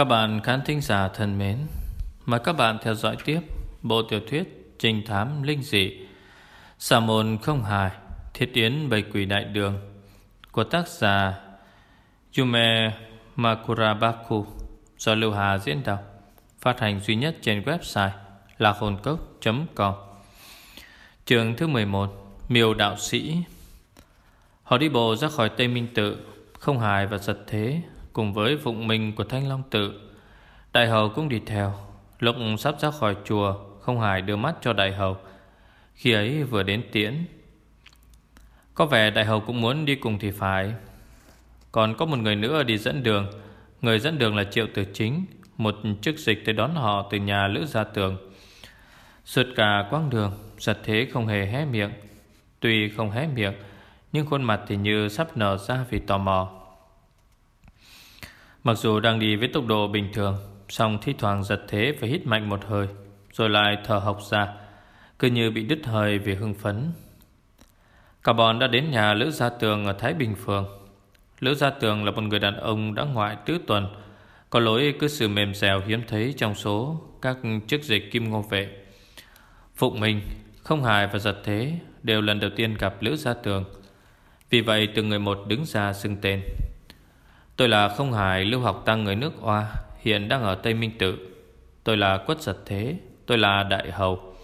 Các bạn khán thính giả thân mến, mời các bạn theo dõi tiếp bộ tiểu thuyết Trình thám linh dị Xà môn không hài Thiết yến Bày quỷ đại đường của tác giả Yume Makurabaku do Lưu Hà diễn đọc phát hành duy nhất trên website lạc hồn cốc.com Trường thứ 11 Miêu đạo sĩ. Họ đi bộ ra khỏi Tây Minh Tự Không hài và giật thế. Cùng với vụng minh của Thanh Long Tự. Đại hầu cũng đi theo. Lúc sắp ra khỏi chùa, Không hài đưa mắt cho đại hầu. Khi ấy vừa đến tiễn. Có vẻ đại hầu cũng muốn đi cùng thì phải. Còn có một người nữa đi dẫn đường. Người dẫn đường là Triệu Tử Chính, Một chức dịch tới đón họ từ nhà Lữ Gia Tường. Suốt cả quãng đường, Giật thế không hề hé miệng. Tuy không hé miệng, Nhưng khuôn mặt thì như sắp nở ra vì tò mò. Mặc dù đang đi với tốc độ bình thường song thi thoảng giật thế và hít mạnh một hơi Rồi lại thở hộc ra Cứ như bị đứt hơi vì hưng phấn. Cả bọn đã đến nhà Lữ Gia Tường ở Thái Bình Phường. Lữ Gia Tường là một người đàn ông đã ngoại tứ tuần Có lối cứ sự mềm dẻo hiếm thấy trong số các chức dịch kim ngô vệ. Phụng Minh, Không Hài và Giật Thế đều lần đầu tiên gặp Lữ Gia Tường. Vì vậy từng người một đứng ra xưng tên. Tôi là Không Hải lưu học tăng người nước Hoa Hiện đang ở Tây Minh Tự. Tôi là Quất Giật Thế, Tôi là Đại Hầu.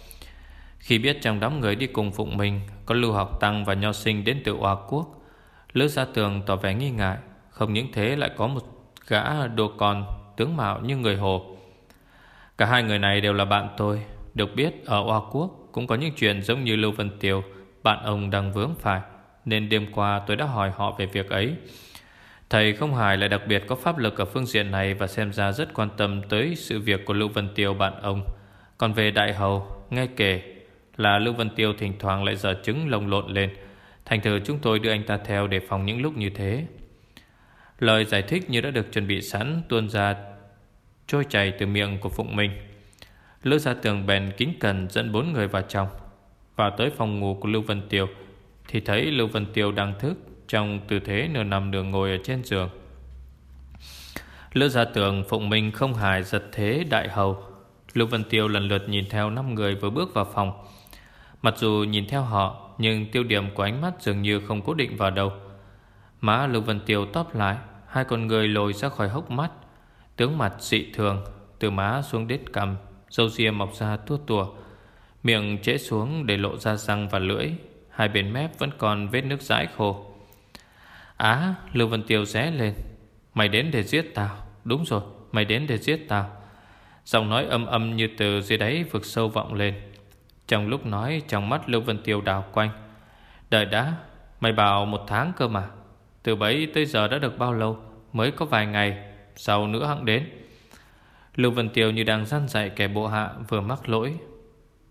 Khi biết trong đám người đi cùng Phụng Minh Có lưu học tăng và nho sinh đến từ Hoa Quốc, Lữ Gia Tường tỏ vẻ nghi ngại. Không những thế, lại có một gã đồ con Tướng mạo như người Hồ. Cả hai người này đều là bạn tôi. Được biết, ở Hoa Quốc Cũng có những chuyện giống như Lưu Vân Tiều, Bạn ông đang vướng phải, Nên đêm qua tôi đã hỏi họ về việc ấy. Thầy không hài lại đặc biệt có pháp lực ở phương diện này Và xem ra rất quan tâm tới sự việc của Lưu Vân Tiêu bạn ông. Còn về đại hầu, Nghe kể là Lưu Vân Tiêu thỉnh thoảng lại dở trứng lồng lộn lên. Thành thử chúng tôi đưa anh ta theo để phòng những lúc như thế. Lời giải thích như đã được chuẩn bị sẵn Tuôn ra trôi chảy từ miệng của Phụng Minh. Lữ gia tường bèn kính cần dẫn bốn người vào trong. Vào tới phòng ngủ của Lưu Vân Tiêu Thì thấy Lưu Vân Tiêu đang thức trong tư thế nửa nằm nửa ngồi ở trên giường. Lữ gia tường, Phụng Minh không hài giật thế đại hầu. Lưu Vân Tiêu lần lượt nhìn theo năm người vừa bước vào phòng. Mặc dù nhìn theo họ, Nhưng tiêu điểm của ánh mắt dường như không cố định vào đâu. Má Lưu Vân Tiêu tóp lại, Hai con người lồi ra khỏi hốc mắt. Tướng mặt dị thường, Từ má xuống đết cằm Dâu ria mọc ra tua tùa. Miệng trễ xuống để lộ ra răng và lưỡi, Hai bên mép vẫn còn vết nước dãi khô. Á, Lưu Vân Tiêu ré lên. Mày đến để giết tao. Đúng rồi, mày đến để giết tao. Giọng nói âm âm như từ dưới đáy vực sâu vọng lên. Trong lúc nói, Trong mắt Lưu Vân Tiêu đào quanh. Đợi đã, Mày bảo một tháng cơ mà. Từ bấy tới giờ đã được bao lâu? Mới có vài ngày, Sau nữa hẳn đến. Lưu Vân Tiêu như đang gian dạy kẻ bộ hạ Vừa mắc lỗi.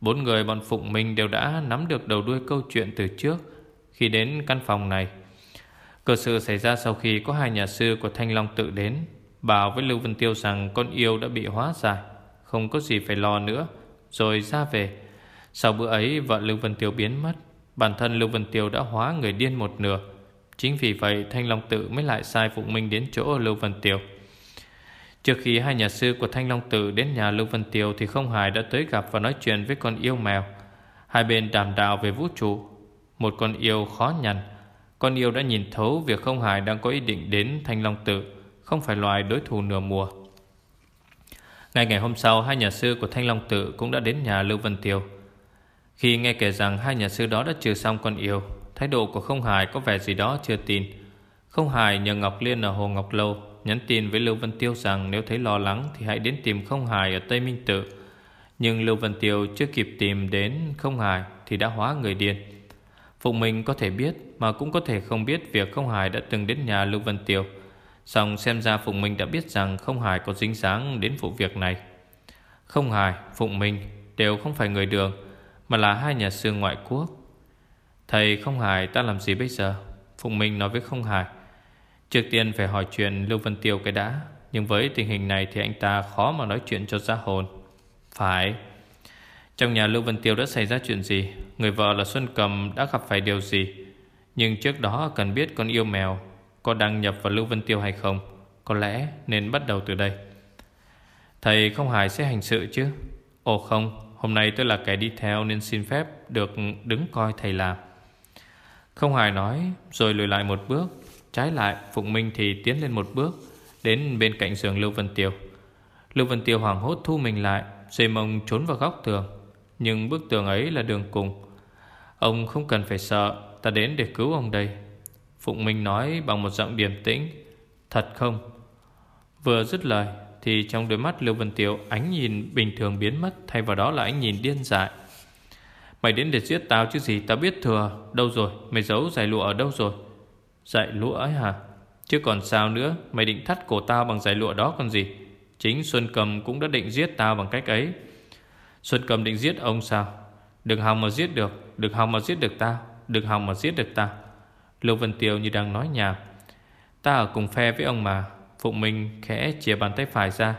Bốn người bọn Phụng Minh đều đã nắm được đầu đuôi câu chuyện từ trước. Khi đến căn phòng này Cơ sự xảy ra sau khi có hai nhà sư của Thanh Long tự đến, Bảo với Lưu Vân Tiêu rằng con yêu đã bị hóa giải, Không có gì phải lo nữa, Rồi ra về. Sau bữa ấy, vợ Lưu Vân Tiêu biến mất, Bản thân Lưu Vân Tiêu đã hóa người điên một nửa. Chính vì vậy, Thanh Long tự mới lại sai Phụng Minh đến chỗ Lưu Vân Tiêu. Trước khi hai nhà sư của Thanh Long Tự đến nhà Lưu Vân Tiêu Thì không hài đã tới gặp và nói chuyện với con yêu mèo. Hai bên đàm đạo về vũ trụ, Một con yêu khó nhằn con yêu đã nhìn thấu việc không hài đang có ý định đến Thanh Long Tự, Không phải loài đối thủ nửa mùa. Ngày ngày hôm sau, Hai nhà sư của Thanh Long Tự cũng đã đến nhà Lưu Vân Tiêu. Khi nghe kể rằng Hai nhà sư đó đã trừ xong con yêu, Thái độ của không hài có vẻ gì đó chưa tin. Không hài nhờ Ngọc Liên ở Hồ Ngọc Lâu Nhắn tin với Lưu Vân Tiêu rằng Nếu thấy lo lắng thì hãy đến tìm không hài ở Tây Minh Tự. Nhưng Lưu Vân Tiêu chưa kịp tìm đến không hài Thì đã hóa người điên. Phụng Minh có thể biết Mà cũng có thể không biết Việc không hài đã từng đến nhà Lưu Vân Tiêu. Xong xem ra Phụng Minh đã biết rằng Không hài có dính dáng đến vụ việc này. Không hài, Phụng Minh Đều không phải người đường Mà là hai nhà sư ngoại quốc. Thầy không hài ta làm gì bây giờ? Phụng Minh nói với không hài. Trước tiên phải hỏi chuyện Lưu Vân Tiêu cái đã Nhưng với tình hình này thì anh ta khó mà nói chuyện cho ra hồn. Phải trong nhà Lưu Vân Tiêu đã xảy ra chuyện gì? Người vợ là Xuân Cầm đã gặp phải điều gì? Nhưng trước đó cần biết con yêu mèo Có đăng nhập vào Lưu Vân Tiêu hay không? Có lẽ nên bắt đầu từ đây. Thầy không hài sẽ hành sự chứ? Ồ không, Hôm nay tôi là kẻ đi theo nên xin phép Được đứng coi thầy làm Không hài nói, Rồi lùi lại một bước. Trái lại, Phụng Minh thì tiến lên một bước, Đến bên cạnh giường Lưu Vân Tiêu. Lưu Vân Tiêu hoảng hốt thu mình lại Dây mông trốn vào góc tường. Nhưng bức tường ấy là đường cùng. Ông không cần phải sợ, Ta đến để cứu ông đây. Phụng Minh nói bằng một giọng điềm tĩnh, Thật không? Vừa dứt lời, Thì trong đôi mắt Lưu Vân Tiêu Ánh nhìn bình thường biến mất, Thay vào đó là ánh nhìn điên dại. Mày đến để giết tao chứ gì, tao biết thừa. Đâu rồi? Mày giấu giải lụa ở đâu rồi? Giải lụa ấy hả? Chứ còn sao nữa? Mày định thắt cổ tao bằng giải lụa đó còn gì? Chính Xuân Cầm cũng đã định giết tao bằng cách ấy. Xuân Cầm định giết ông sao? Đừng hòng mà giết được Đừng hòng mà giết được ta? Đừng hòng mà giết được ta? Lưu Vân Tiêu như đang nói nhảm. Ta ở cùng phe với ông mà Phụng Minh khẽ chìa bàn tay phải ra.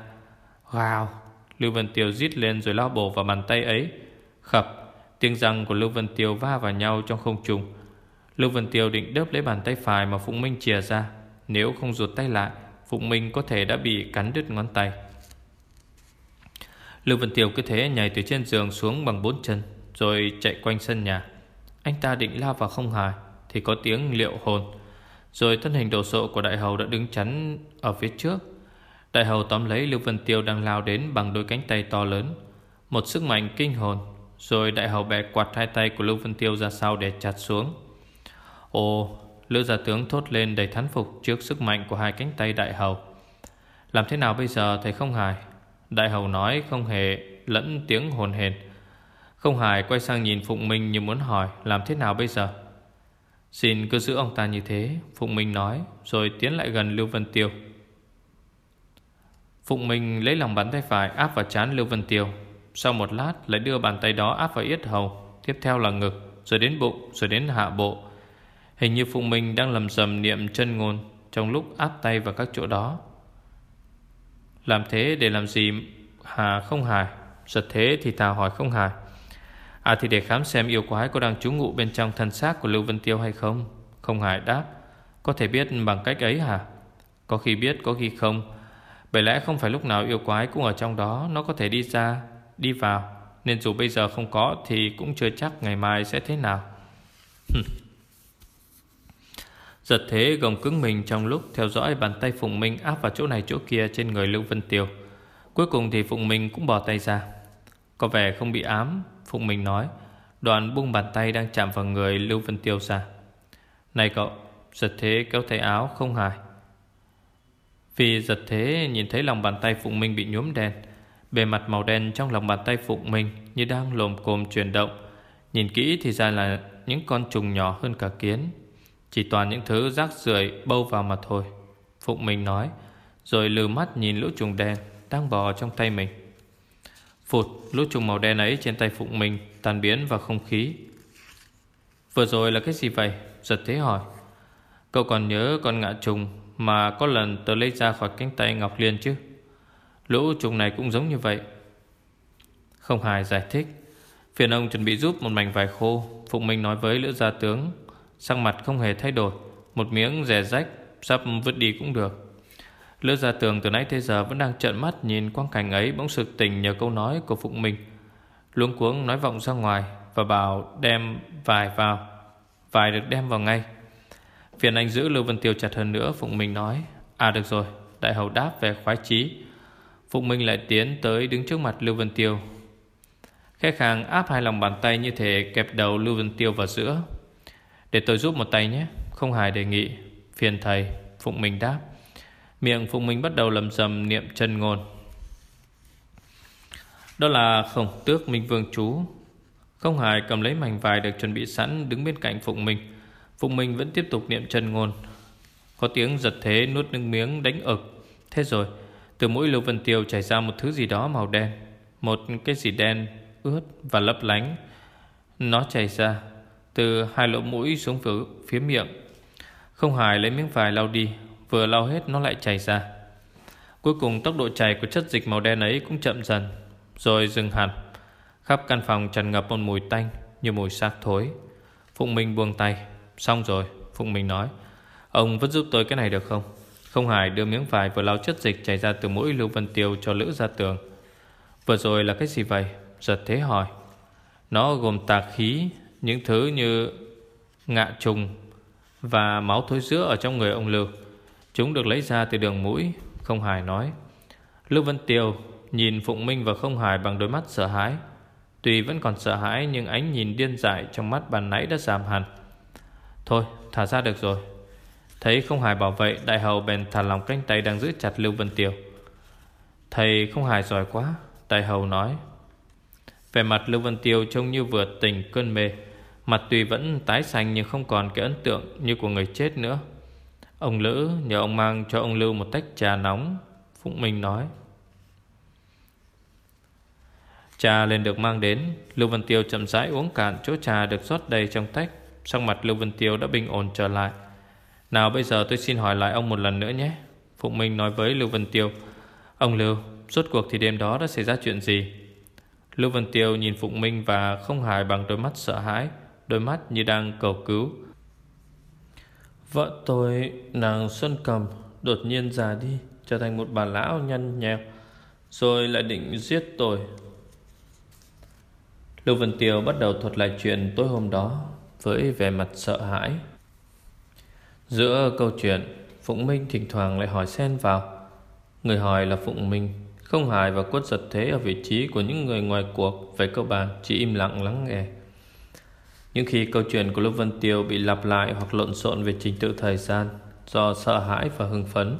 Gào! Lưu Vân Tiêu giết lên rồi lao bổ vào bàn tay ấy. Khập! Tiếng răng của Lưu Vân Tiêu va vào nhau trong không trung. Lưu Vân Tiêu định đớp lấy bàn tay phải mà Phụng Minh chìa ra. Nếu không ruột tay lại, Phụng Minh có thể đã bị cắn đứt ngón tay. Lưu Vân Tiêu cứ thế nhảy từ trên giường xuống bằng bốn chân, Rồi chạy quanh sân nhà. Anh ta định lao vào không hài, Thì có tiếng liệu hồn. Rồi thân hình đồ sộ của đại hầu đã đứng chắn ở phía trước. Đại hầu tóm lấy Lưu Vân Tiêu đang lao đến bằng đôi cánh tay to lớn. Một sức mạnh kinh hồn, Rồi đại hầu bẻ quạt hai tay của Lưu Vân Tiêu ra sau để chặt xuống. Ồ, Lữ gia tướng thốt lên đầy thán phục Trước sức mạnh của hai cánh tay đại hầu. Làm thế nào bây giờ, thầy không hài? Đại hầu nói không hề lẫn tiếng hồn hền. Không hài quay sang nhìn Phụng Minh như muốn hỏi, Làm thế nào bây giờ? Xin cứ giữ ông ta như thế, Phụng Minh nói, Rồi tiến lại gần Lưu Vân Tiêu. Phụng Minh lấy lòng bàn tay phải áp vào chán Lưu Vân Tiêu. Sau một lát lại đưa bàn tay đó áp vào yết hầu, Tiếp theo là ngực, Rồi đến bụng, Rồi đến hạ bộ. Hình như Phụng Minh đang lầm rầm niệm chân ngôn Trong lúc áp tay vào các chỗ đó. Làm thế để làm gì Hà không hài Giật thế thì Thảo hỏi không hài À thì để khám xem yêu quái có đang trú ngụ bên trong thân xác của Lưu Vân Tiêu hay không. Không hài đáp. Có thể biết bằng cách ấy hả? Có khi biết, có khi không. Bởi lẽ không phải lúc nào yêu quái cũng ở trong đó, Nó có thể đi ra, Đi vào. Nên dù bây giờ không có Thì cũng chưa chắc ngày mai sẽ thế nào. Giật thế gồng cứng mình trong lúc theo dõi bàn tay Phụng Minh áp vào chỗ này chỗ kia trên người Lưu Vân Tiêu. Cuối cùng thì Phụng Minh cũng bỏ tay ra. Có vẻ không bị ám, Phụng Minh nói. Đoàn buông bàn tay đang chạm vào người Lưu Vân Tiêu ra. Này cậu, giật thế kéo tay áo không hài. Vì giật thế nhìn thấy lòng bàn tay Phụng Minh bị nhuốm đen. Bề mặt màu đen trong lòng bàn tay Phụng Minh như đang lồm cồm chuyển động. Nhìn kỹ thì ra là những con trùng nhỏ hơn cả kiến chỉ toàn những thứ rác rưởi bâu vào mà thôi. Phụng Minh nói, Rồi lừ mắt nhìn lũ trùng đen Đang bò trong tay mình. Phụt, lũ trùng màu đen ấy trên tay Phụng Minh Tàn biến vào không khí. Vừa rồi là cái gì vậy? Giật thế hỏi. Cậu còn nhớ con ngạ trùng Mà có lần tớ lấy ra khỏi cánh tay Ngọc Liên chứ? Lũ trùng này cũng giống như vậy. Không hài giải thích. Phiền ông chuẩn bị giúp một mảnh vải khô, Phụng Minh nói với lữ gia tướng. Sắc mặt không hề thay đổi, Một miếng rẻ rách Sắp vứt đi cũng được. Lữ gia tường từ nãy tới giờ vẫn đang trợn mắt Nhìn quang cảnh ấy bỗng sực tỉnh nhờ câu nói của Phụng Minh. Luống cuống nói vọng ra ngoài Và bảo đem vải vào. Vải được đem vào ngay. Phiền anh giữ Lưu Vân Tiêu chặt hơn nữa, Phụng Minh nói. À được rồi, Đại hầu đáp về khoái chí. Phụng Minh lại tiến tới đứng trước mặt Lưu Vân Tiêu. Khách hàng áp hai lòng bàn tay như thể kẹp đầu Lưu Vân Tiêu vào giữa để tôi giúp một tay nhé. Không hài đề nghị. Phiền thầy. Phụng Minh đáp. Miệng Phụng Minh bắt đầu lầm rầm niệm chân ngôn. Đó là khổng tước Minh Vương chú. Không hài cầm lấy mảnh vải được chuẩn bị sẵn Đứng bên cạnh Phụng Minh. Phụng Minh vẫn tiếp tục niệm chân ngôn. Có tiếng giật thế nuốt nước miếng đánh ực. Thế rồi, Từ mũi Lưu Vân Tiêu chảy ra một thứ gì đó màu đen. Một cái gì đen, ướt và lấp lánh. Nó chảy ra từ hai lỗ mũi xuống phía, phía miệng. Không hài lấy miếng vải lau đi Vừa lau hết nó lại chảy ra. Cuối cùng tốc độ chảy của chất dịch màu đen ấy cũng chậm dần Rồi dừng hẳn. Khắp căn phòng tràn ngập một mùi tanh Như mùi xác thối. Phụng Minh buông tay. Xong rồi Phụng Minh nói Ông vẫn giúp tôi cái này được không? Không Hải đưa miếng vải vừa lau chất dịch chảy ra từ mũi Lưu Vân Tiêu cho Lữ ra tường. Vừa rồi là cái gì vậy? Giật thế hỏi. Nó gồm tạc khí những thứ như ngạ trùng Và máu thối giữa ở trong người ông Lưu. Chúng được lấy ra từ đường mũi, Không Hải nói. Lưu Vân Tiêu nhìn Phụng Minh và Không Hải bằng đôi mắt sợ hãi. Tuy vẫn còn sợ hãi, Nhưng ánh nhìn điên dại trong mắt bàn nãy đã giảm hẳn. Thôi, thả ra được rồi. Thấy không hài bảo vệ, Đại hầu bèn thả lòng cánh tay đang giữ chặt Lưu Vân Tiêu. Thầy không hài giỏi quá, Đại hầu nói. Về mặt Lưu Vân Tiêu trông như vừa tỉnh cơn mê. Mặt tuy vẫn tái xanh Nhưng không còn cái ấn tượng như của người chết nữa. Ông Lữ nhờ ông mang cho ông Lưu một tách trà nóng, Phụng Minh nói. Trà lên được mang đến, Lưu Vân Tiêu chậm rãi uống cạn chỗ trà được rót đầy trong tách. Sau mặt Lưu Vân Tiêu đã bình ổn trở lại. Nào bây giờ tôi xin hỏi lại ông một lần nữa nhé, Phụng Minh nói với Lưu Vân Tiêu. Ông Lưu, Rốt cuộc thì đêm đó đã xảy ra chuyện gì? Lưu Vân Tiêu nhìn Phụng Minh Và không hài bằng đôi mắt sợ hãi. Đôi mắt như đang cầu cứu. Vợ tôi, Nàng Xuân Cầm, Đột nhiên già đi, Trở thành một bà lão nhăn nheo, Rồi lại định giết tôi. Lưu Vân Tiêu bắt đầu thuật lại chuyện tối hôm đó Với vẻ mặt sợ hãi. Giữa câu chuyện, Phụng Minh thỉnh thoảng lại hỏi xen vào. Người hỏi là Phụng Minh, Không hài và quất giật thế ở vị trí của những người ngoài cuộc Về cơ bản chỉ im lặng lắng nghe. Nhưng khi câu chuyện của Lưu Vân Tiêu bị lặp lại hoặc lộn xộn về trình tự thời gian Do sợ hãi và hưng phấn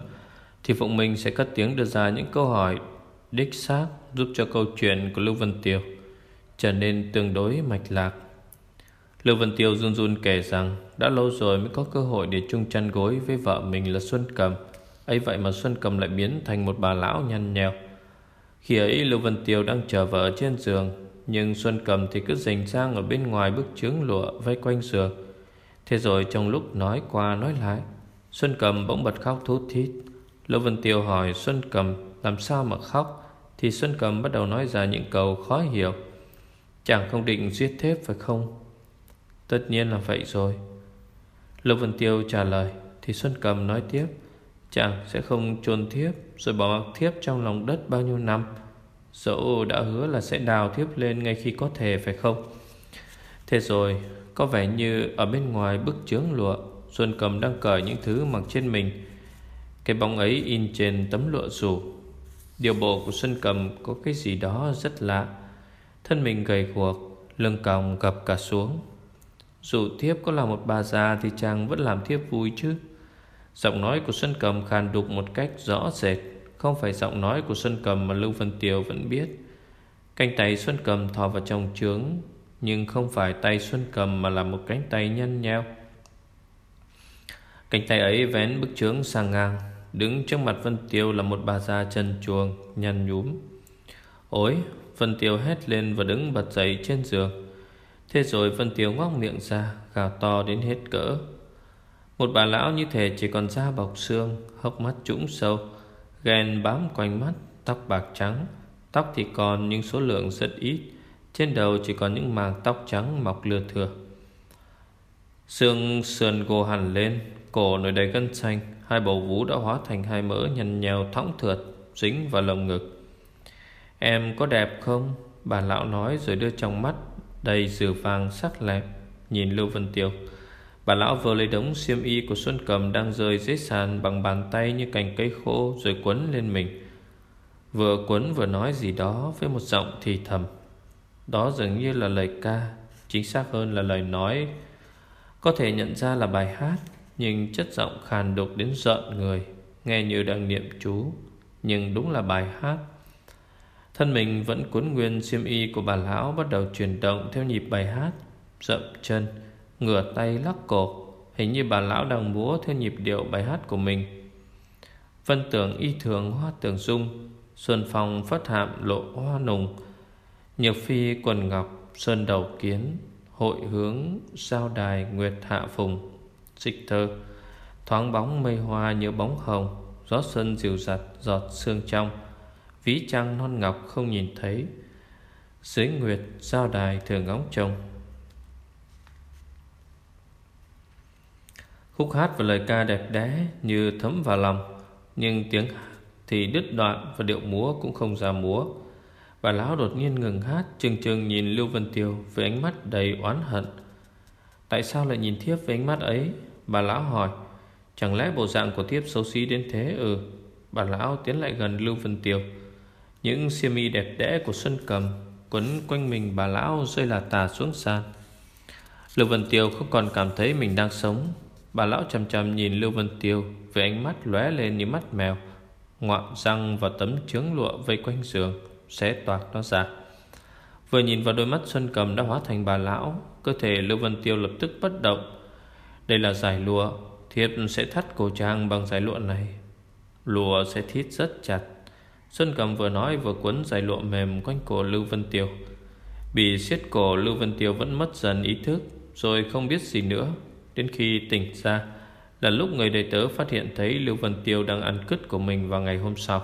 Thì Phụng Minh sẽ cất tiếng đưa ra những câu hỏi đích xác Giúp cho câu chuyện của Lưu Vân Tiêu trở nên tương đối mạch lạc. Lưu Vân Tiêu run run kể rằng đã lâu rồi mới có cơ hội để chung chăn gối với vợ mình là Xuân Cầm. ấy vậy mà Xuân Cầm lại biến thành một bà lão nhăn nhèo. Khi ấy Lưu Vân Tiêu đang chờ vợ trên giường, nhưng Xuân Cầm thì cứ rình sang ở bên ngoài bức chướng lụa vây quanh giường. Thế rồi trong lúc nói qua nói lại, Xuân Cầm bỗng bật khóc thút thít. Lưu Vân Tiêu hỏi Xuân Cầm làm sao mà khóc, thì Xuân Cầm bắt đầu nói ra những câu khó hiểu. Chàng không định giết thép phải không Tất nhiên là vậy rồi Lục Vân Tiêu trả lời Thì Xuân Cầm nói tiếp Chàng sẽ không chôn thiếp Rồi bỏ mặc thiếp trong lòng đất bao nhiêu năm Dẫu đã hứa là sẽ đào thiếp lên Ngay khi có thể, phải không? Thế rồi, Có vẻ như ở bên ngoài bức chướng lụa, Xuân Cầm đang cởi những thứ mặc trên mình. Cái bóng ấy in trên tấm lụa rủ. Điều bộ của Xuân Cầm có cái gì đó rất lạ. Thân mình gầy guộc, Lưng còng gập cả xuống. Dù thiếp có là một bà già Thì chàng vẫn làm thiếp vui chứ. Giọng nói của Xuân Cầm khàn đục một cách rõ rệt. Không phải giọng nói của Xuân Cầm Mà Lưu Vân Tiều vẫn biết. Cánh tay Xuân Cầm thò vào trong trướng, Nhưng không phải tay Xuân Cầm Mà là một cánh tay nhăn nheo. Cánh tay ấy vén bức trướng sang ngang, Đứng trước mặt Vân Tiêu là một bà già chân chuồng Nhăn nhúm. Ôi! Vân Tiêu hét lên và đứng bật dậy trên giường. Thế rồi Vân Tiêu ngóc miệng ra, Gào to đến hết cỡ. Một bà lão như thể chỉ còn da bọc xương, Hốc mắt trũng sâu Ghen bám quanh mắt, Tóc bạc trắng. Tóc thì còn nhưng số lượng rất ít. Trên đầu chỉ còn những màng tóc trắng mọc lưa thưa Xương sườn gồ hẳn lên, Cổ nổi đầy gân xanh. Hai bầu vú đã hóa thành hai mỡ nhăn nhèo thõng thượt, Dính vào lồng ngực. Em có đẹp không? Bà lão nói rồi đưa trong mắt Đầy dừa vàng sắc lẹp Nhìn Lưu Vân Tiêu. Bà lão vừa lấy đống xiêm y của Xuân Cầm Đang rơi dưới sàn bằng bàn tay như cành cây khô Rồi quấn lên mình. Vừa quấn vừa nói gì đó Với một giọng thì thầm. Đó dường như là lời ca, Chính xác hơn là lời nói. Có thể nhận ra là bài hát, Nhưng chất giọng khàn đục đến giận người, Nghe như đang niệm chú. Nhưng đúng là bài hát. Thân mình vẫn cuốn nguyên xiêm y của bà lão Bắt đầu chuyển động theo nhịp bài hát Dậm chân. Ngửa tay lắc cổ Hình như bà lão đang múa theo nhịp điệu bài hát của mình. Vân tưởng y thường hoa tường dung Xuân phong phất hạm lộ hoa nùng. Nhược phi quần ngọc, Sơn đầu kiến, Hội hướng, giao đài nguyệt hạ phùng. Dịch thơ, Thoáng bóng mây hoa như bóng hồng, Gió xuân dịu dặt giọt sương trong. Ví trăng non ngọc không nhìn thấy, Dưới nguyệt giao đài thường ngóng trông. Khúc hát và lời ca đẹp đẽ Như thấm vào lòng. Nhưng tiếng thì đứt đoạn Và điệu múa cũng không ra múa. Bà lão đột nhiên ngừng hát, Trừng trừng nhìn Lưu Vân Tiêu Với ánh mắt đầy oán hận. Tại sao lại nhìn thiếp với ánh mắt ấy? Bà lão hỏi. Chẳng lẽ bộ dạng của thiếp xấu xí đến thế? Ừ Bà lão tiến lại gần Lưu Vân Tiêu. Những xiêm y đẹp đẽ của Xuân Cầm Quấn quanh mình bà lão rơi là tà xuống sàn. Lưu Vân Tiêu không còn cảm thấy mình đang sống. Bà lão chầm chầm nhìn Lưu Vân Tiêu Với ánh mắt lóe lên như mắt mèo, Ngoạm răng và tấm trướng lụa vây quanh giường, Xé toạc nó ra. Vừa nhìn vào đôi mắt Xuân Cầm đã hóa thành bà lão, Cơ thể Lưu Vân Tiêu lập tức bất động. Đây là giải lụa, Thiếp sẽ thắt cổ trang bằng giải lụa này. Lụa sẽ thít rất chặt. Xuân Cầm vừa nói vừa cuốn giải lụa mềm quanh cổ Lưu Vân Tiêu. Bị siết cổ, Lưu Vân Tiêu vẫn mất dần ý thức, Rồi không biết gì nữa. Đến khi tỉnh ra, Là lúc người đệ tớ phát hiện thấy Lưu Vân Tiêu đang ăn cứt của mình vào ngày hôm sau.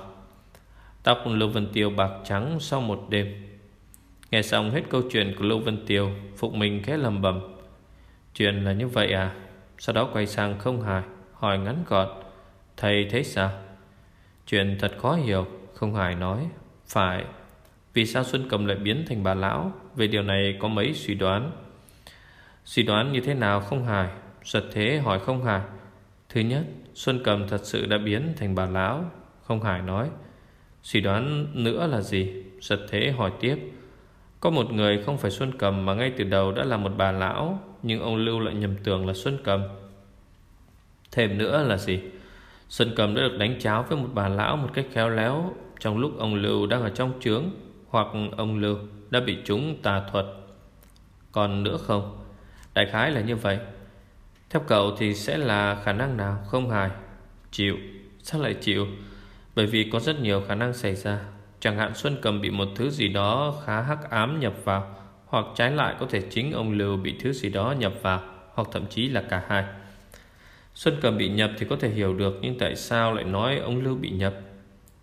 Tóc Lưu Vân Tiêu bạc trắng sau một đêm. Nghe xong hết câu chuyện của Lưu Vân Tiêu, Phục mình khẽ lầm bầm. Chuyện là như vậy à? Sau đó quay sang không hài, Hỏi ngắn gọn. Thầy thấy sao? Chuyện thật khó hiểu, Không hài nói. Phải. Vì sao Xuân Cầm lại biến thành bà lão? Về điều này có mấy suy đoán. Suy đoán như thế nào không hài? Giật thế hỏi không hài. Thứ nhất, Xuân Cầm thật sự đã biến thành bà lão. Không hài nói. Suy đoán nữa là gì? Giật thế hỏi tiếp. Có một người không phải Xuân Cầm Mà ngay từ đầu đã là một bà lão, Nhưng ông Lưu lại nhầm tưởng là Xuân Cầm. Thêm nữa là gì? Xuân Cầm đã được đánh cháo với một bà lão Một cách khéo léo Trong lúc ông Lưu đang ở trong trướng Hoặc ông Lưu đã bị chúng tà thuật. Còn nữa không? Đại khái là như vậy. Theo cậu thì sẽ là khả năng nào? Không hài. Chịu. Sao lại chịu? Bởi vì có rất nhiều khả năng xảy ra. Chẳng hạn Xuân Cầm bị một thứ gì đó khá hắc ám nhập vào, Hoặc trái lại có thể chính ông Lưu bị thứ gì đó nhập vào, Hoặc thậm chí là cả hai. Xuân Cầm bị nhập thì có thể hiểu được, Nhưng tại sao lại nói ông Lưu bị nhập?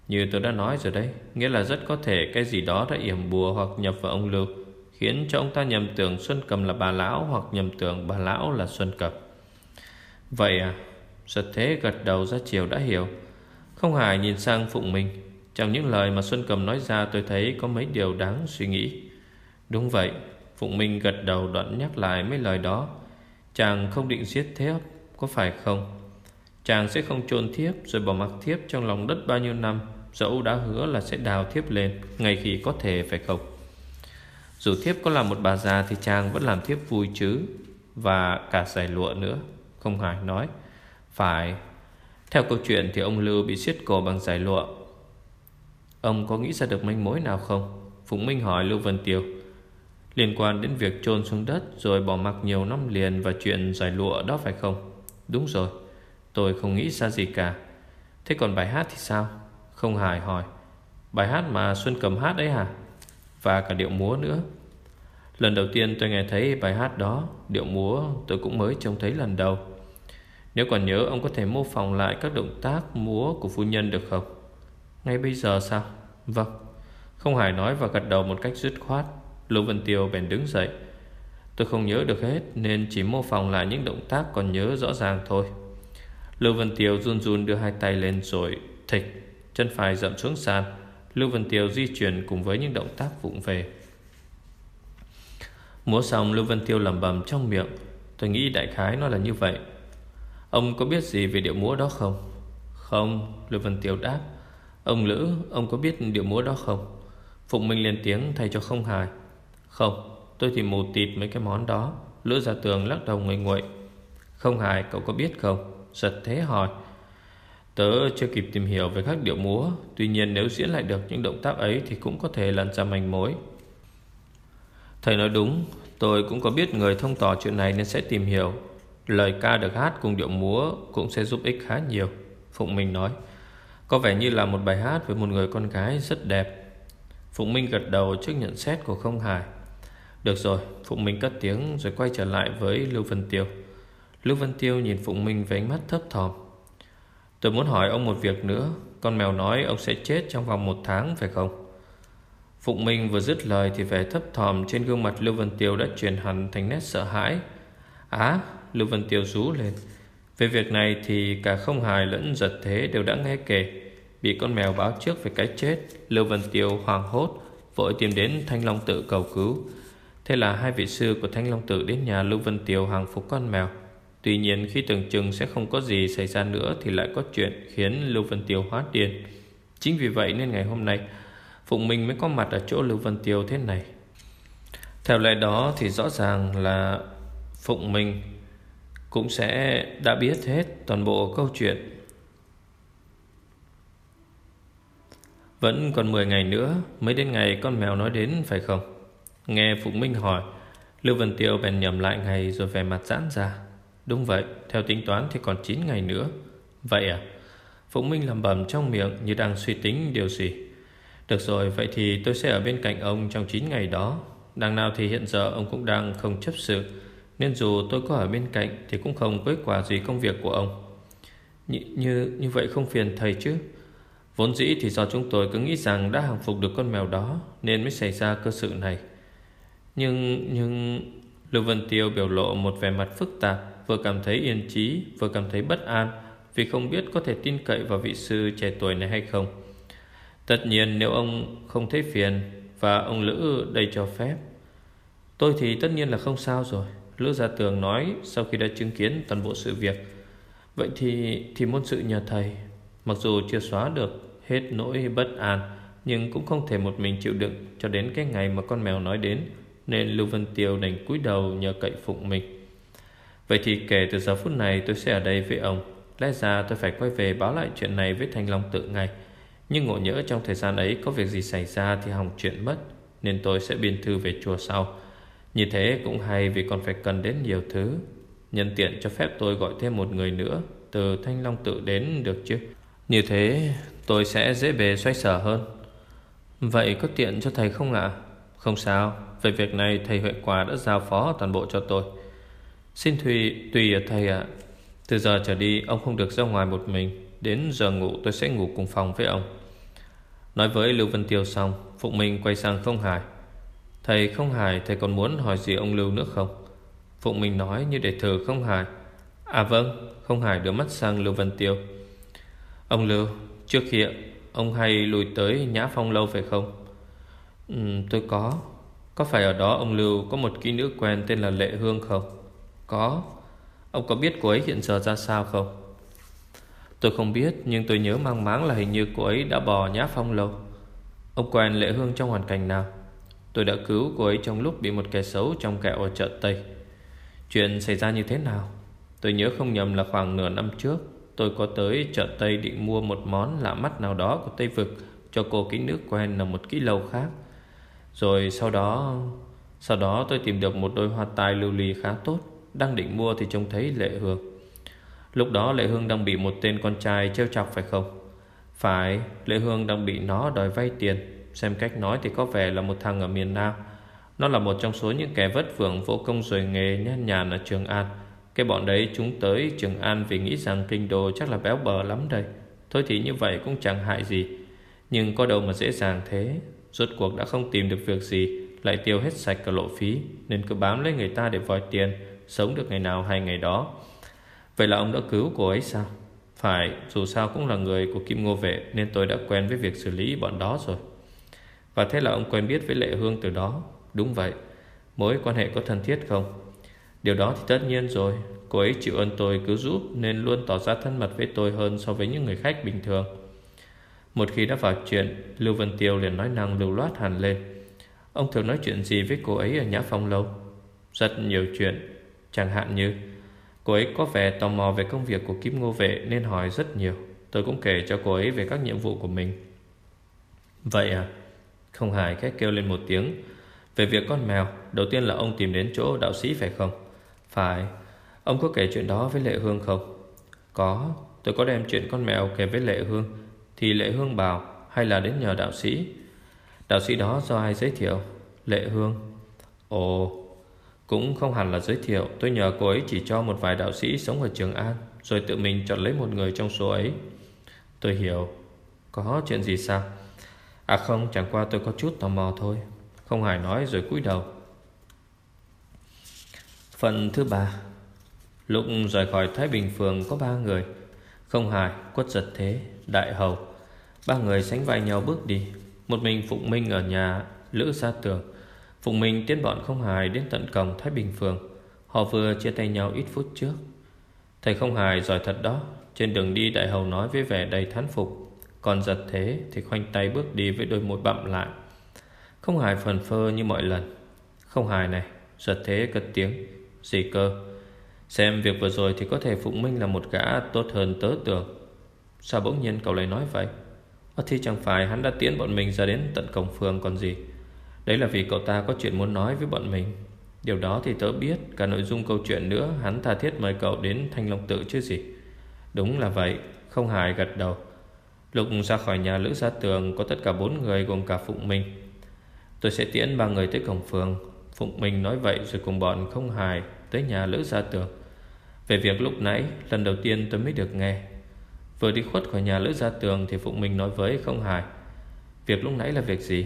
Như tôi đã nói rồi đấy, Nghĩa là rất có thể cái gì đó đã yểm bùa Hoặc nhập vào ông Lưu, Khiến cho ông ta nhầm tưởng Xuân Cầm là bà lão Hoặc nhầm tưởng bà lão là Xuân Cầm. Vậy à? Giật thế gật đầu ra chiều đã hiểu. Không hài nhìn sang Phụng Minh. Trong những lời mà Xuân Cầm nói ra Tôi thấy có mấy điều đáng suy nghĩ. Đúng vậy, Phụng Minh gật đầu đoạn nhắc lại mấy lời đó. Chàng không định giết thiếp Có phải không? Chàng sẽ không chôn thiếp Rồi bỏ mặc thiếp trong lòng đất bao nhiêu năm. Dẫu đã hứa là sẽ đào thiếp lên Ngày khi có thể, phải không? Dù thiếp có là một bà già Thì chàng vẫn làm thiếp vui chứ, Và cả giải lụa nữa. Không hài nói. Phải. Theo câu chuyện thì ông Lưu bị siết cổ bằng giải lụa. Ông có nghĩ ra được manh mối nào không? Phụng Minh hỏi Lưu Vân Tiêu. Liên quan đến việc chôn xuống đất Rồi bỏ mặc nhiều năm liền Và chuyện giải lụa đó phải không? Đúng rồi. Tôi không nghĩ ra gì cả. Thế còn bài hát thì sao? Không hài hỏi. Bài hát mà Xuân cầm hát đấy hả? Và cả điệu múa nữa. Lần đầu tiên tôi nghe thấy bài hát đó, Điệu múa tôi cũng mới trông thấy lần đầu. Nếu còn nhớ, ông có thể mô phỏng lại các động tác múa của phu nhân được không? Ngay bây giờ sao? Vâng. Không hài nói và gật đầu một cách dứt khoát. Lưu Vân Tiêu bèn đứng dậy. Tôi không nhớ được hết, Nên chỉ mô phỏng lại những động tác còn nhớ rõ ràng thôi. Lưu Vân Tiêu run run đưa hai tay lên rồi Thịch, Chân phải dậm xuống sàn. Lưu Vân Tiêu di chuyển cùng với những động tác vụng về. Múa xong Lưu Vân Tiêu lẩm bẩm trong miệng. Tôi nghĩ đại khái nó là như vậy. Ông có biết gì về điệu múa đó không? Không, Lưu văn Tiêu đáp. Ông Lữ, Ông có biết điệu múa đó không? Phụng Minh lên tiếng thay cho không hài. Không, Tôi thì mù tịt mấy cái món đó. Lữ ra tường lắc đầu nguội nguội. Không hài, cậu có biết không? Giật thế hỏi. Tớ chưa kịp tìm hiểu về các điệu múa, Tuy nhiên nếu diễn lại được những động tác ấy Thì cũng có thể lần ra manh mối. Thầy nói đúng, Tôi cũng có biết người thông tỏ chuyện này Nên sẽ tìm hiểu. Lời ca được hát cùng điệu múa Cũng sẽ giúp ích khá nhiều. Phụng Minh nói, Có vẻ như là một bài hát với một người con gái rất đẹp. Phụng Minh gật đầu trước nhận xét của không hài Được rồi. Phụng Minh cất tiếng rồi quay trở lại với Lưu Vân Tiêu. Lưu Vân Tiêu nhìn Phụng Minh với ánh mắt thấp thỏm. Tôi muốn hỏi ông một việc nữa. Con mèo nói ông sẽ chết trong vòng một tháng, phải không? Phụng Minh vừa dứt lời Thì vẻ thấp thòm trên gương mặt Lưu Vân Tiêu Đã chuyển hẳn thành nét sợ hãi. Á Lưu Vân Tiêu rú lên. Về việc này thì cả không hài lẫn giật thế đều đã nghe kể. Bị con mèo báo trước về cái chết, Lưu Vân Tiêu hoàng hốt, Vội tìm đến Thanh Long Tự cầu cứu. Thế là hai vị sư của Thanh Long Tự đến nhà Lưu Vân Tiêu hàng phục con mèo. Tuy nhiên khi tưởng chừng sẽ không có gì xảy ra nữa Thì lại có chuyện khiến Lưu Vân Tiêu hóa điên. Chính vì vậy nên ngày hôm nay, Phụng Minh mới có mặt ở chỗ Lưu Vân Tiêu thế này. Theo lẽ đó thì rõ ràng là Phụng Minh cũng sẽ đã biết hết toàn bộ câu chuyện. Vẫn còn 10 ngày nữa mới đến ngày con mèo nói đến phải không? Nghe Phụng Minh hỏi, Lưu Vân Tiêu bèn nhầm lại ngày rồi vẻ mặt giãn ra. Đúng vậy, theo tính toán thì còn 9 ngày nữa. Vậy à? Phụng Minh lẩm bẩm trong miệng như đang suy tính điều gì. Được rồi, vậy thì tôi sẽ ở bên cạnh ông trong 9 ngày đó. Đằng nào thì hiện giờ ông cũng đang không chấp sự nên dù tôi có ở bên cạnh Thì cũng không quấy quả gì công việc của ông. Như, như, như vậy không phiền thầy chứ? Vốn dĩ thì do chúng tôi cứ nghĩ rằng Đã hàng phục được con mèo đó Nên mới xảy ra cơ sự này. Nhưng nhưng Lưu Vân Tiêu biểu lộ một vẻ mặt phức tạp Vừa cảm thấy yên trí Vừa cảm thấy bất an Vì không biết có thể tin cậy vào vị sư trẻ tuổi này hay không. Tất nhiên nếu ông không thấy phiền Và ông Lữ đây cho phép Tôi thì tất nhiên là không sao rồi. Lữ Gia Tường nói sau khi đã chứng kiến toàn bộ sự việc. Vậy thì thì môn sự nhờ thầy, Mặc dù chưa xóa được hết nỗi bất an, Nhưng cũng không thể một mình chịu đựng Cho đến cái ngày mà con mèo nói đến, Nên Lưu Vân Tiêu đành cúi đầu nhờ cậy phụng mình. Vậy thì kể từ giờ phút này tôi sẽ ở đây với ông. Lẽ ra tôi phải quay về báo lại chuyện này với Thanh Long tự ngay. Nhưng ngộ nhỡ trong thời gian ấy có việc gì xảy ra thì hỏng chuyện mất, Nên tôi sẽ biên thư về chùa sau như thế cũng hay vì còn phải cần đến nhiều thứ. Nhân tiện cho phép tôi gọi thêm một người nữa Từ Thanh Long tự đến được chứ? Như thế tôi sẽ dễ bề xoay sở hơn. Vậy có tiện cho thầy không ạ? Không sao. Về việc này thầy Huệ Quả đã giao phó toàn bộ cho tôi. Xin Thùy tùy ở thầy ạ. Từ giờ trở đi ông không được ra ngoài một mình. Đến giờ ngủ tôi sẽ ngủ cùng phòng với ông. Nói với Lưu Vân Tiêu xong Phụng Minh quay sang không hài Thầy không hài Thầy còn muốn hỏi gì ông Lưu nữa không? Phụng Minh nói như để thử không hài. À vâng Không hài đưa mắt sang Lưu văn Tiêu. Ông Lưu Trước khi ông hay lùi tới Nhã Phong Lâu phải không? Ừ, Tôi có. Có phải ở đó ông Lưu có một kỹ nữ quen tên là Lệ Hương không? Có. Ông có biết cô ấy hiện giờ ra sao không? Tôi không biết Nhưng tôi nhớ mang máng là hình như cô ấy đã bỏ Nhã Phong Lâu. Ông quen Lệ Hương trong hoàn cảnh nào? Tôi đã cứu cô ấy trong lúc bị một kẻ xấu trong kẹo ở chợ Tây. Chuyện xảy ra như thế nào? Tôi nhớ không nhầm là khoảng nửa năm trước, Tôi có tới chợ Tây định mua một món lạ mắt nào đó của Tây Vực Cho cô kỹ nữ quen ở một kỹ lầu khác. Rồi sau đó Sau đó tôi tìm được một đôi hoa tai lưu ly khá tốt, Đang định mua thì trông thấy Lệ Hương. Lúc đó Lệ Hương đang bị một tên con trai trêu chọc phải không? Phải, Lệ Hương đang bị nó đòi vay tiền. Xem cách nói thì có vẻ là một thằng ở miền Nam. Nó là một trong số những kẻ vất vưởng vô công rồi nghề nhàn nhàn ở Trường An. Cái bọn đấy chúng tới Trường An vì nghĩ rằng kinh đồ chắc là béo bờ lắm đây. Thôi thì như vậy cũng chẳng hại gì. Nhưng có đâu mà dễ dàng thế. Rốt cuộc đã không tìm được việc gì, Lại tiêu hết sạch cả lộ phí, Nên cứ bám lấy người ta để vòi tiền, Sống được ngày nào hay ngày đó. Vậy là ông đã cứu cô ấy sao? Phải, dù sao cũng là người của Kim Ngô Vệ, Nên tôi đã quen với việc xử lý bọn đó rồi và thế là ông quen biết với Lệ Hương từ đó. Đúng vậy, Mối quan hệ có thân thiết không? Điều đó thì tất nhiên rồi. Cô ấy chịu ơn tôi cứu giúp Nên luôn tỏ ra thân mật với tôi hơn so với những người khách bình thường. Một khi đã vào chuyện, Lưu Vân Tiêu liền nói năng lưu loát hẳn lên. Ông thường nói chuyện gì với cô ấy ở Nhã Phong Lâu? Rất nhiều chuyện. Chẳng hạn như, Cô ấy có vẻ tò mò về công việc của Kim Ngô Vệ Nên hỏi rất nhiều. Tôi cũng kể cho cô ấy về các nhiệm vụ của mình. Vậy à? Không hài khét kêu lên một tiếng. Về việc con mèo, Đầu tiên là ông tìm đến chỗ đạo sĩ phải không? Phải. Ông có kể chuyện đó với Lệ Hương không? Có. Tôi có đem chuyện con mèo kể với Lệ Hương. Thì Lệ Hương bảo, Hay là đến nhờ đạo sĩ? Đạo sĩ đó do ai giới thiệu? Lệ Hương. Ồ. Cũng không hẳn là giới thiệu. Tôi nhờ cô ấy chỉ cho một vài đạo sĩ sống ở Trường An, Rồi tự mình chọn lấy một người trong số ấy. Tôi hiểu. Có chuyện gì sao? À không chẳng qua tôi có chút tò mò thôi. Không hài nói rồi cúi đầu. Phần thứ ba. Lúc rời khỏi Thái Bình Phường có ba người. Không hài, quất giật thế, đại hầu. Ba người sánh vai nhau bước đi. Một mình Phụng Minh ở nhà Lữ ra tường. Phụng Minh tiến bọn không hài đến tận cổng Thái Bình Phường. Họ vừa chia tay nhau ít phút trước. Thầy không hài giỏi thật đó. Trên đường đi đại hầu nói với vẻ đầy thán phục. Còn giật thế thì khoanh tay bước đi với đôi môi bậm lại. Không hài phần phơ như mọi lần. Không hài này, Giật thế cất tiếng. Gì cơ? Xem việc vừa rồi thì có thể Phụng Minh là một gã tốt hơn tớ tưởng. Sao bỗng nhiên cậu lại nói vậy? Ở thì chẳng phải hắn đã tiễn bọn mình ra đến tận cổng phường còn gì. Đấy là vì cậu ta có chuyện muốn nói với bọn mình. Điều đó thì tớ biết, Cả nội dung câu chuyện nữa Hắn tha thiết mời cậu đến Thanh Long Tự chứ gì. Đúng là vậy, Không hài gật đầu. Lúc ra khỏi nhà, Lữ Gia Tường Có tất cả bốn người gồm cả Phụng Minh. Tôi sẽ tiễn ba người tới cổng phường. Phụng Minh nói vậy rồi cùng bọn không hài Tới nhà Lữ Gia Tường. Về việc lúc nãy, Lần đầu tiên tôi mới được nghe. Vừa đi khuất khỏi nhà Lữ Gia Tường Thì Phụng Minh nói với không hài. Việc lúc nãy là việc gì?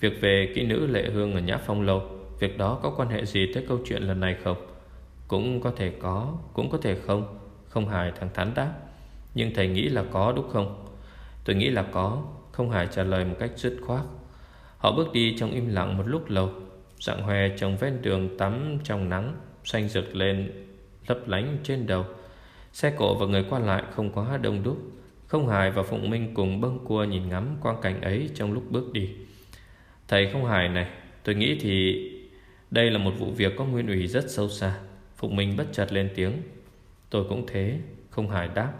Việc về kỹ nữ Lệ Hương ở Nhã Phong Lâu, Việc đó có quan hệ gì tới câu chuyện lần này không? Cũng có thể có, Cũng có thể không Không hài thẳng thắn đáp. Nhưng thầy nghĩ là có đúng không? Tôi nghĩ là có, Không hài trả lời một cách dứt khoát. Họ bước đi trong im lặng một lúc lâu. Dạng hoe trồng ven đường tắm trong nắng, Xanh rực lên, lấp lánh trên đầu. Xe cộ và người qua lại không quá đông đúc. Không hài và Phụng Minh cùng bâng cua nhìn ngắm quang cảnh ấy trong lúc bước đi. Thầy không hài này, Tôi nghĩ thì đây là một vụ việc có nguyên ủy rất sâu xa. Phụng Minh bất chợt lên tiếng. Tôi cũng thế, Không hài đáp.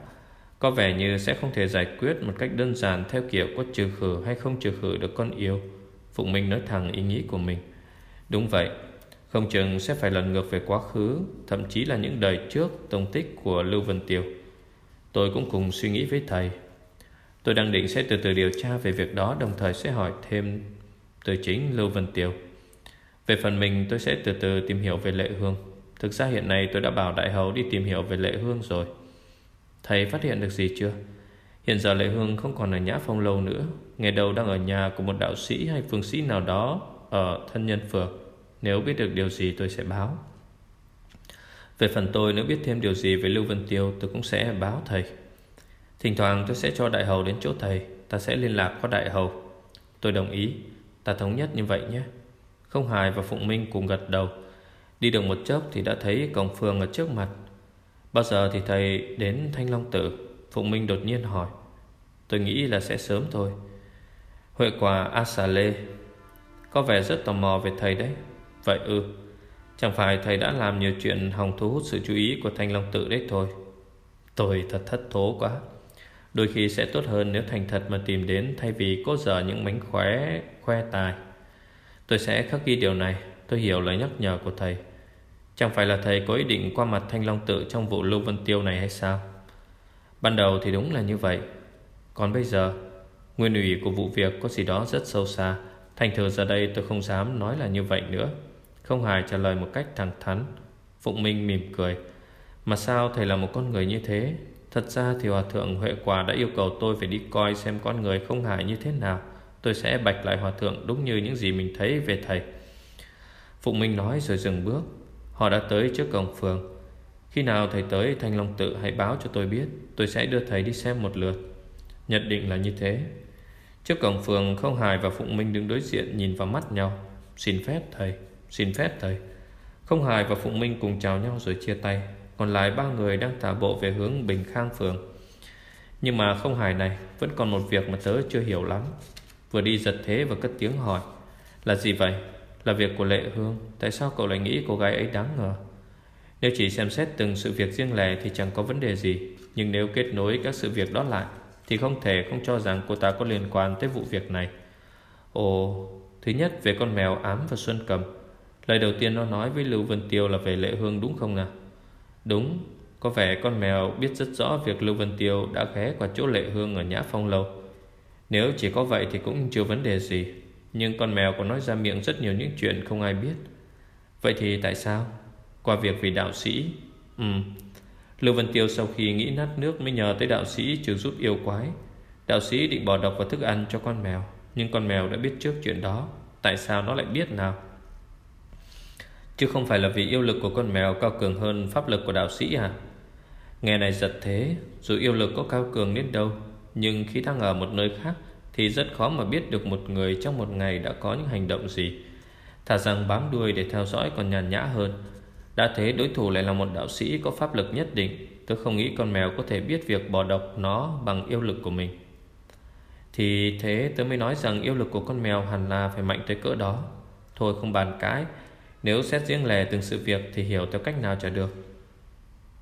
Có vẻ như sẽ không thể giải quyết một cách đơn giản Theo kiểu có trừ khử hay không trừ khử được con yêu. Phụng Minh nói thẳng ý nghĩ của mình. Đúng vậy, Không chừng sẽ phải lần ngược về quá khứ, Thậm chí là những đời trước, Tông tích của Lưu Vân Tiêu. Tôi cũng cùng suy nghĩ với thầy. Tôi đang định sẽ từ từ điều tra về việc đó, Đồng thời sẽ hỏi thêm Từ chính Lưu Vân Tiêu. Về phần mình, tôi sẽ từ từ tìm hiểu về Lệ Hương. Thực ra hiện nay tôi đã bảo Đại Hầu đi tìm hiểu về Lệ Hương rồi. Thầy phát hiện được gì chưa? Hiện giờ Lệ Hương không còn ở Nhã Phong Lâu nữa. Ngày đầu đang ở nhà của một đạo sĩ hay phương sĩ nào đó Ở thân nhân phường. Nếu biết được điều gì tôi sẽ báo. Về phần tôi, nếu biết thêm điều gì về Lưu Vân Tiêu, Tôi cũng sẽ báo thầy. Thỉnh thoảng tôi sẽ cho Đại Hầu đến chỗ thầy. Ta sẽ liên lạc qua Đại Hầu. Tôi đồng ý. Ta thống nhất như vậy nhé. Không Hài và Phụng Minh cùng gật đầu. Đi được một chốc thì đã thấy cổng phường ở trước mặt. Bao giờ thì thầy đến Thanh Long Tử? Phụng Minh đột nhiên hỏi. Tôi nghĩ là sẽ sớm thôi. Huệ quả A Xà Lê, Có vẻ rất tò mò về thầy đấy. Vậy ư? Chẳng phải thầy đã làm nhiều chuyện hòng thu hút sự chú ý của Thanh Long Tự đấy thôi. Tôi thật thất thố quá. Đôi khi sẽ tốt hơn nếu thành thật mà tìm đến Thay vì cố dở những mánh khóe, khoe tài. Tôi sẽ khắc ghi điều này. Tôi hiểu lời nhắc nhở của thầy. Chẳng phải là thầy có ý định qua mặt Thanh Long Tự Trong vụ Lưu Vân Tiêu này hay sao? Ban đầu thì đúng là như vậy. Còn bây giờ, Nguyên ủy của vụ việc có gì đó rất sâu xa. Thành thử giờ đây tôi không dám nói là như vậy nữa. Không hài trả lời một cách thẳng thắn, Phụng Minh mỉm cười. Mà sao thầy là một con người như thế? Thật ra thì Hòa Thượng Huệ Quả đã yêu cầu tôi phải đi coi xem con người không hài như thế nào. Tôi sẽ bạch lại Hòa Thượng đúng như những gì mình thấy về thầy. Phụng Minh nói rồi dừng bước. Họ đã tới trước cổng phường. Khi nào thầy tới, Thanh Long Tự hãy báo cho tôi biết. Tôi sẽ đưa thầy đi xem một lượt. Nhất định là như thế. Trước cổng phường Không Hài và Phụng Minh đứng đối diện Nhìn vào mắt nhau. Xin phép thầy, Xin phép thầy. Không Hài và Phụng Minh cùng chào nhau rồi chia tay. Còn lại ba người đang tả bộ về hướng Bình Khang Phường. Nhưng mà Không Hài này, Vẫn còn một việc mà tớ chưa hiểu lắm. Vừa đi giật thế và cất tiếng hỏi, Là gì vậy? Là việc của Lệ Hương. Tại sao cậu lại nghĩ cô gái ấy đáng ngờ? Nếu chỉ xem xét từng sự việc riêng lẻ Thì chẳng có vấn đề gì. Nhưng nếu kết nối các sự việc đó lại, thì không thể không cho rằng cô ta có liên quan tới vụ việc này. Ồ, Thứ nhất, về con mèo ám và Xuân Cầm. Lời đầu tiên nó nói với Lưu Vân Tiêu là về Lệ Hương đúng không nào? Đúng, Có vẻ con mèo biết rất rõ việc Lưu Vân Tiêu đã ghé qua chỗ Lệ Hương ở Nhã Phong Lâu. Nếu chỉ có vậy thì cũng chưa vấn đề gì. Nhưng con mèo còn nói ra miệng rất nhiều những chuyện không ai biết Vậy thì tại sao Qua việc vì đạo sĩ Ừ Lưu Vân Tiêu sau khi nghĩ nát nước mới nhờ tới đạo sĩ trừ giúp yêu quái. Đạo sĩ định bỏ độc vào thức ăn cho con mèo, nhưng con mèo đã biết trước chuyện đó. Tại sao nó lại biết nào? Chứ không phải là vì yêu lực của con mèo cao cường hơn pháp lực của đạo sĩ à Nghe này giật thế Dù yêu lực có cao cường đến đâu Nhưng khi đang ở một nơi khác thì rất khó mà biết được một người trong một ngày đã có những hành động gì. Thà rằng bám đuôi để theo dõi còn nhàn nhã hơn. Đã thế đối thủ lại là một đạo sĩ có pháp lực nhất định. Tôi không nghĩ con mèo có thể biết việc bỏ độc nó bằng yêu lực của mình. Thì thế tôi mới nói rằng yêu lực của con mèo hẳn là phải mạnh tới cỡ đó. Thôi không bàn cãi. Nếu xét riêng lẻ từng sự việc thì hiểu theo cách nào chả được.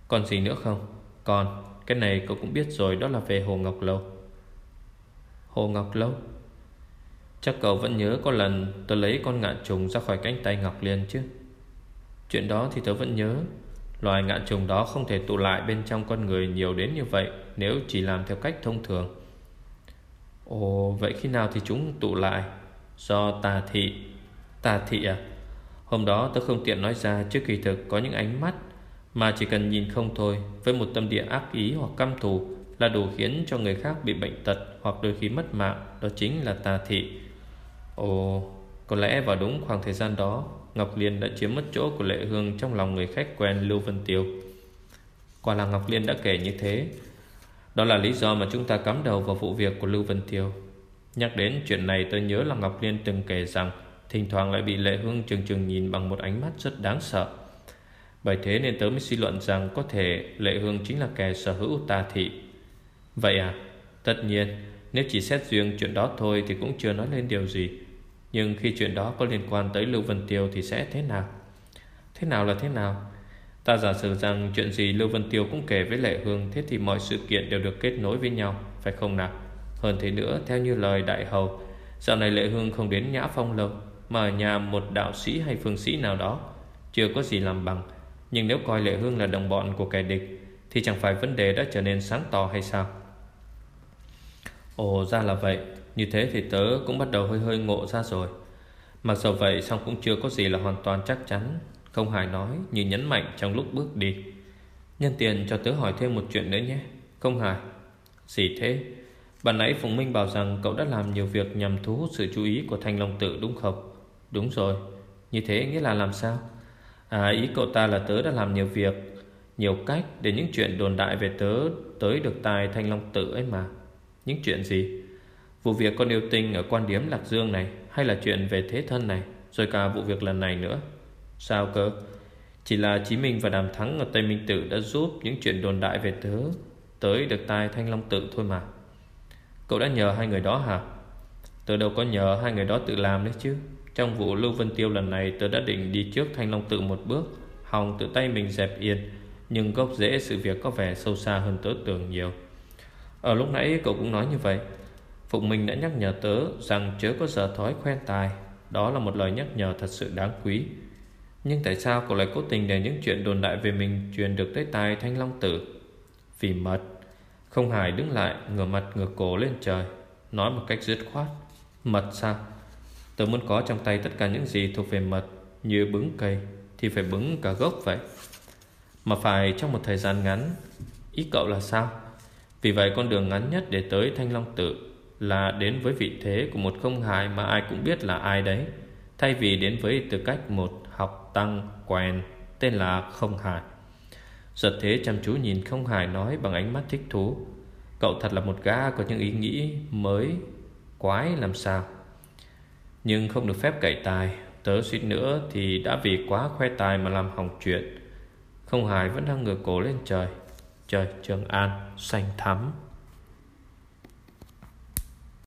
Còn gì nữa không? Còn, cái này cậu cũng biết rồi đó là về Hồ Ngọc Lâu. Hồ Ngọc Lâu. Chắc cậu vẫn nhớ có lần tôi lấy con ngạ trùng ra khỏi cánh tay Ngọc Liên chứ? Chuyện đó thì tớ vẫn nhớ. Loài ngạ trùng đó không thể tụ lại bên trong con người nhiều đến như vậy Nếu chỉ làm theo cách thông thường. Ồ, vậy khi nào thì chúng tụ lại? Do tà thị. Tà thị à? Hôm đó tớ không tiện nói ra trước kỳ thực có những ánh mắt, Mà chỉ cần nhìn không thôi Với một tâm địa ác ý hoặc căm thù là đủ khiến cho người khác bị bệnh tật Hoặc đôi khi mất mạng, Đó chính là tà thị. Ồ, Có lẽ vào đúng khoảng thời gian đó, Ngọc Liên đã chiếm mất chỗ của Lệ Hương Trong lòng người khách quen Lưu Vân Tiêu. Quả là Ngọc Liên đã kể như thế. Đó là lý do mà chúng ta cắm đầu vào vụ việc của Lưu Vân Tiêu. Nhắc đến chuyện này, tôi nhớ là Ngọc Liên từng kể rằng Thỉnh thoảng lại bị Lệ Hương chừng chừng nhìn bằng một ánh mắt rất đáng sợ. Bởi thế nên tớ mới suy luận rằng Có thể Lệ Hương chính là kẻ sở hữu tà thị. Vậy à? Tất nhiên, Nếu chỉ xét riêng chuyện đó thôi Thì cũng chưa nói lên điều gì. Nhưng khi chuyện đó có liên quan tới Lưu Vân Tiêu Thì sẽ thế nào? Thế nào là thế nào? Ta giả sử rằng chuyện gì Lưu Vân Tiêu cũng kể với Lệ Hương, Thế thì mọi sự kiện đều được kết nối với nhau, Phải không nào? Hơn thế nữa, theo như lời đại hầu, Dạo này Lệ Hương không đến Nhã Phong lâu, mà ở nhà một đạo sĩ hay phương sĩ nào đó, Chưa có gì làm bằng. Nhưng nếu coi Lệ Hương là đồng bọn của kẻ địch, Thì chẳng phải vấn đề đã trở nên sáng tỏ hay sao? Ồ, ra là vậy. Như thế thì tớ cũng bắt đầu hơi hơi ngộ ra rồi. Mặc dù vậy, song cũng chưa có gì là hoàn toàn chắc chắn, Không hài nói như nhấn mạnh trong lúc bước đi. Nhân tiền cho tớ hỏi thêm một chuyện nữa nhé. Không hài. Gì thế? Bạn nãy Phùng Minh bảo rằng cậu đã làm nhiều việc nhằm thu hút sự chú ý của Thanh Long Tự đúng không? Đúng rồi. Như thế nghĩa là làm sao? À ý cậu ta là tớ đã làm nhiều việc, Nhiều cách để những chuyện đồn đại về tớ Tới được tài thanh long tự ấy mà. Những chuyện gì? Vụ việc con yêu tinh ở quan điếm Lạc Dương này, Hay là chuyện về thế thân này, Rồi cả vụ việc lần này nữa? Sao cơ? Chỉ là Chí Minh và Đàm Thắng ở Tây Minh Tự Đã giúp những chuyện đồn đại về tớ, Tới được tai Thanh Long Tự thôi mà. Cậu đã nhờ hai người đó hả? Tớ đâu có nhờ hai người đó tự làm đấy chứ. Trong vụ Lưu Vân Tiêu lần này, Tớ đã định đi trước Thanh Long tự một bước, Hòng tự tay mình dẹp yên, Nhưng gốc rễ sự việc có vẻ sâu xa hơn tớ tưởng nhiều. Ở lúc nãy cậu cũng nói như vậy. Phụng Minh đã nhắc nhở tớ Rằng chớ có giờ thói khoen tài. Đó là một lời nhắc nhở thật sự đáng quý. Nhưng tại sao cậu lại cố tình để những chuyện đồn đại về mình Truyền được tới tai Thanh Long Tử? Vì mật. Không hài đứng lại, ngửa mặt ngửa cổ lên trời. Nói một cách dứt khoát. Mật sao? Tớ muốn có trong tay tất cả những gì thuộc về mật, Như bứng cây Thì phải bứng cả gốc vậy. Mà phải trong một thời gian ngắn. Ý cậu là sao? Vì vậy con đường ngắn nhất để tới Thanh Long Tự Là đến với vị thế của một không hài Mà ai cũng biết là ai đấy, Thay vì đến với tư cách một học tăng quen Tên là không hài Giật thế chăm chú nhìn không hài nói bằng ánh mắt thích thú, Cậu thật là một gã có những ý nghĩ mới, Quái làm sao? Nhưng không được phép cậy tài, Tớ suýt nữa thì đã vì quá khoe tài mà làm hỏng chuyện. Không hài vẫn đang ngửa cổ lên trời. Trời trường an xanh thắm.